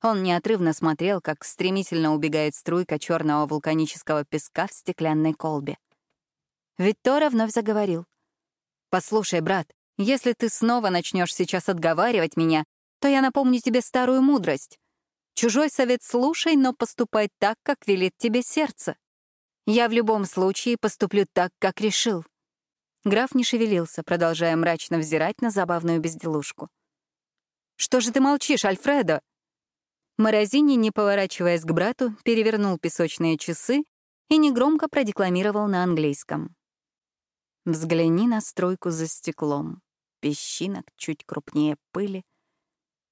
Он неотрывно смотрел, как стремительно убегает струйка черного вулканического песка в стеклянной колбе. Виктора вновь заговорил. «Послушай, брат, если ты снова начнешь сейчас отговаривать меня, то я напомню тебе старую мудрость. Чужой совет слушай, но поступай так, как велит тебе сердце. Я в любом случае поступлю так, как решил. Граф не шевелился, продолжая мрачно взирать на забавную безделушку. «Что же ты молчишь, Альфредо?» Морозини, не поворачиваясь к брату, перевернул песочные часы и негромко продекламировал на английском. «Взгляни на стройку за стеклом песчинок чуть крупнее пыли,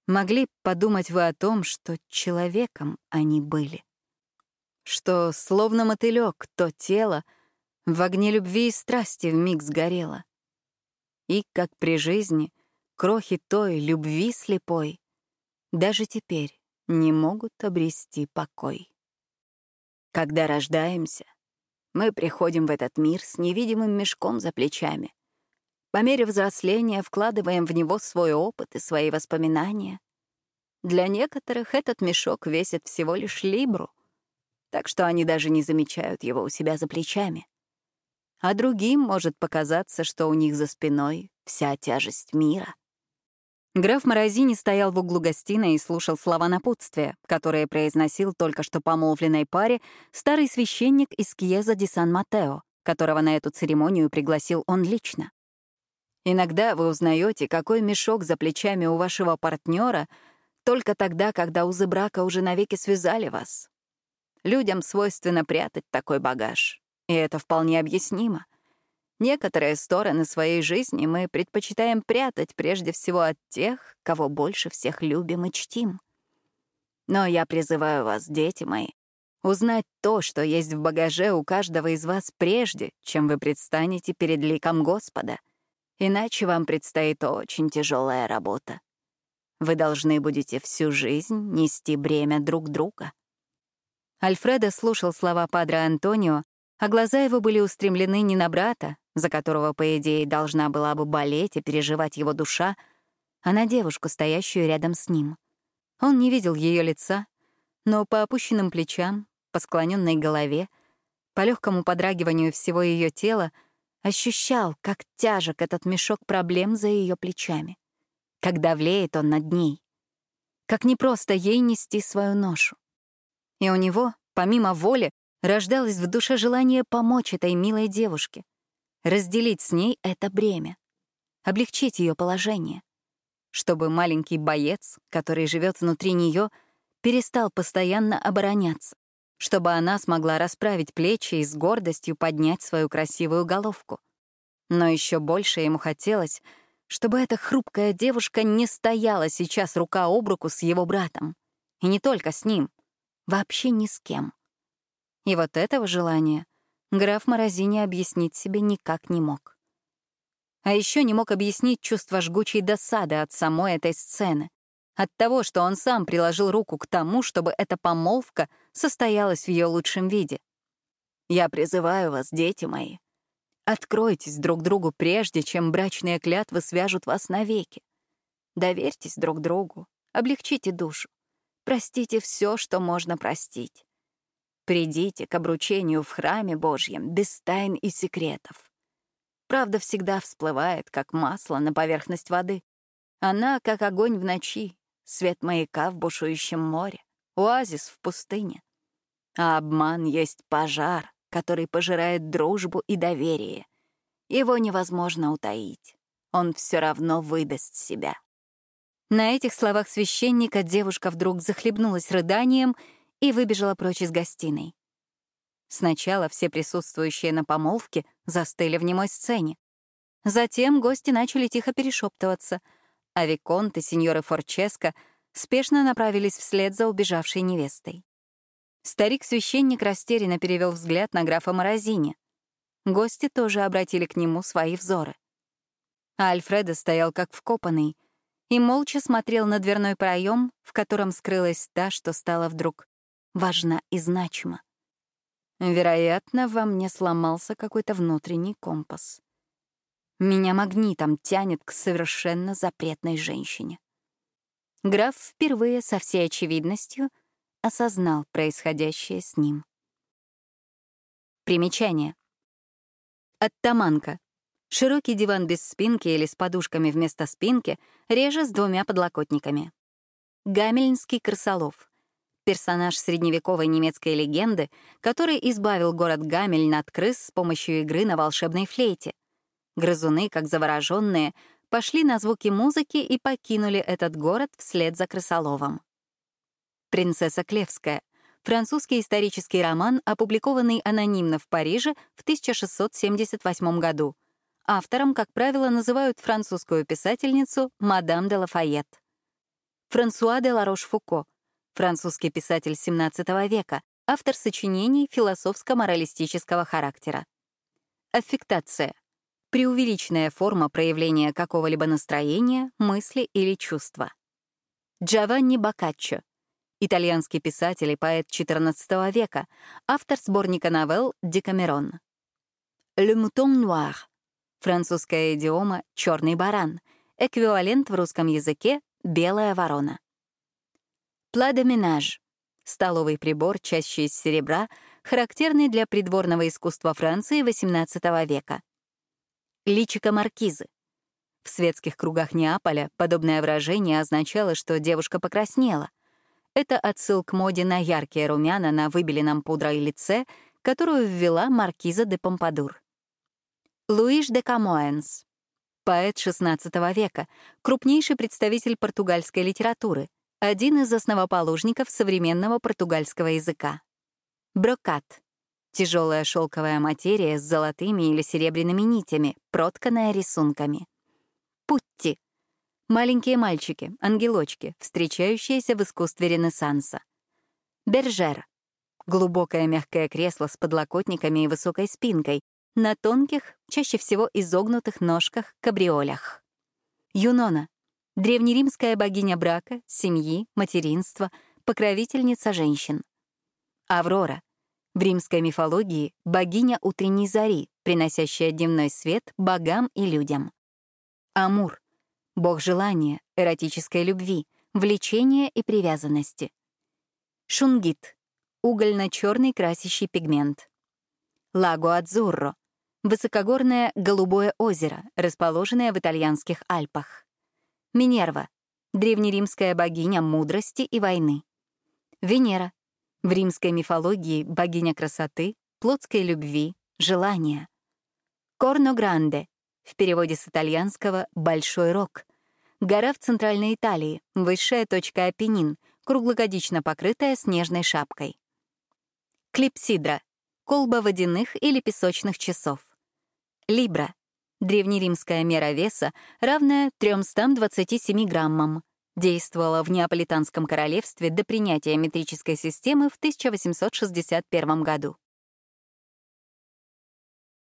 могли подумать вы о том, что человеком они были. Что, словно мотылек, то тело в огне любви и страсти вмиг сгорело. И, как при жизни, крохи той любви слепой даже теперь не могут обрести покой. Когда рождаемся, мы приходим в этот мир с невидимым мешком за плечами, по мере взросления вкладываем в него свой опыт и свои воспоминания. Для некоторых этот мешок весит всего лишь либру, так что они даже не замечают его у себя за плечами. а другим может показаться, что у них за спиной вся тяжесть мира. Граф Морозини стоял в углу гостиной и слушал слова напутствия, которые произносил только что помолвленной паре старый священник из Кьеза ди Сан-Матео, которого на эту церемонию пригласил он лично. Иногда вы узнаете, какой мешок за плечами у вашего партнера только тогда, когда узы брака уже навеки связали вас. Людям свойственно прятать такой багаж, и это вполне объяснимо. Некоторые стороны своей жизни мы предпочитаем прятать прежде всего от тех, кого больше всех любим и чтим. Но я призываю вас, дети мои, узнать то, что есть в багаже у каждого из вас прежде, чем вы предстанете перед ликом Господа. Иначе вам предстоит очень тяжелая работа. Вы должны будете всю жизнь нести бремя друг друга. Альфредо слушал слова падре Антонио, а глаза его были устремлены не на брата, за которого, по идее, должна была бы болеть и переживать его душа, а на девушку, стоящую рядом с ним. Он не видел ее лица, но по опущенным плечам, по склоненной голове, по легкому подрагиванию всего ее тела ощущал, как тяжек этот мешок проблем за ее плечами как давлеет он над ней, как непросто ей нести свою ношу. И у него, помимо воли, рождалось в душе желание помочь этой милой девушке, разделить с ней это бремя, облегчить ее положение, чтобы маленький боец, который живет внутри нее, перестал постоянно обороняться, чтобы она смогла расправить плечи и с гордостью поднять свою красивую головку. Но еще больше ему хотелось — чтобы эта хрупкая девушка не стояла сейчас рука об руку с его братом. И не только с ним, вообще ни с кем. И вот этого желания граф Морозини объяснить себе никак не мог. А еще не мог объяснить чувство жгучей досады от самой этой сцены, от того, что он сам приложил руку к тому, чтобы эта помолвка состоялась в ее лучшем виде. «Я призываю вас, дети мои, Откройтесь друг другу прежде, чем брачные клятвы свяжут вас навеки. Доверьтесь друг другу, облегчите душу, простите все, что можно простить. Придите к обручению в храме Божьем без тайн и секретов. Правда всегда всплывает, как масло на поверхность воды. Она, как огонь в ночи, свет маяка в бушующем море, оазис в пустыне. А обман есть пожар, который пожирает дружбу и доверие. Его невозможно утаить. Он все равно выдаст себя. На этих словах священника девушка вдруг захлебнулась рыданием и выбежала прочь из гостиной. Сначала все присутствующие на помолвке застыли в немой сцене. Затем гости начали тихо перешептываться, а Виконт и сеньоры Форческо спешно направились вслед за убежавшей невестой. Старик-священник растерянно перевел взгляд на графа Морозини. Гости тоже обратили к нему свои взоры. А Альфредо стоял как вкопанный и молча смотрел на дверной проем, в котором скрылась та, что стала вдруг важна и значима. Вероятно, во мне сломался какой-то внутренний компас. Меня магнитом тянет к совершенно запретной женщине. Граф впервые со всей очевидностью — осознал происходящее с ним. Примечание. Оттаманка. Широкий диван без спинки или с подушками вместо спинки, реже с двумя подлокотниками. Гамельнский крысолов. Персонаж средневековой немецкой легенды, который избавил город Гамельн от крыс с помощью игры на волшебной флейте. Грызуны, как завороженные, пошли на звуки музыки и покинули этот город вслед за крысоловом. «Принцесса Клевская», французский исторический роман, опубликованный анонимно в Париже в 1678 году. Автором, как правило, называют французскую писательницу мадам де Лафайет. Франсуа де Ларош-Фуко, французский писатель XVII века, автор сочинений философско-моралистического характера. Аффектация — преувеличенная форма проявления какого-либо настроения, мысли или чувства. Джованни Боккаччо — итальянский писатель и поэт XIV века, автор сборника новелл «Декамерон». «Le mouton noir» — французская идиома «черный баран», эквивалент в русском языке «белая ворона». «Plat de ménage» — столовый прибор, чаще из серебра, характерный для придворного искусства Франции XVIII века. Личико маркизы. В светских кругах Неаполя подобное выражение означало, что девушка покраснела. Это отсыл к моде на яркие румяна на выбеленном пудрой лице, которую ввела маркиза де Помпадур. Луиш де Камоэнс. Поэт XVI века, крупнейший представитель португальской литературы, один из основоположников современного португальского языка. Брокат — тяжелая шелковая материя с золотыми или серебряными нитями, протканная рисунками. Путти — маленькие мальчики, ангелочки, встречающиеся в искусстве Ренессанса. Бержер — глубокое мягкое кресло с подлокотниками и высокой спинкой, на тонких, чаще всего изогнутых ножках-кабриолях. Юнона — древнеримская богиня брака, семьи, материнства, покровительница женщин. Аврора — в римской мифологии богиня утренней зари, приносящая дневной свет богам и людям. Амур — бог желания, эротической любви, влечения и привязанности. Шунгит — угольно-черный красящий пигмент. Лаго Адзурро — Высокогорное Голубое озеро, расположенное в итальянских Альпах. Минерва — древнеримская богиня мудрости и войны. Венера — в римской мифологии богиня красоты, плотской любви, желания. Корно-Гранде — в переводе с итальянского «большой рог». Гора в центральной Италии, высшая точка Апеннин, круглогодично покрытая снежной шапкой. Клипсидра — колба водяных или песочных часов. Либра — древнеримская мера веса, равная 327 граммам. Действовала в Неаполитанском королевстве до принятия метрической системы в 1861 году.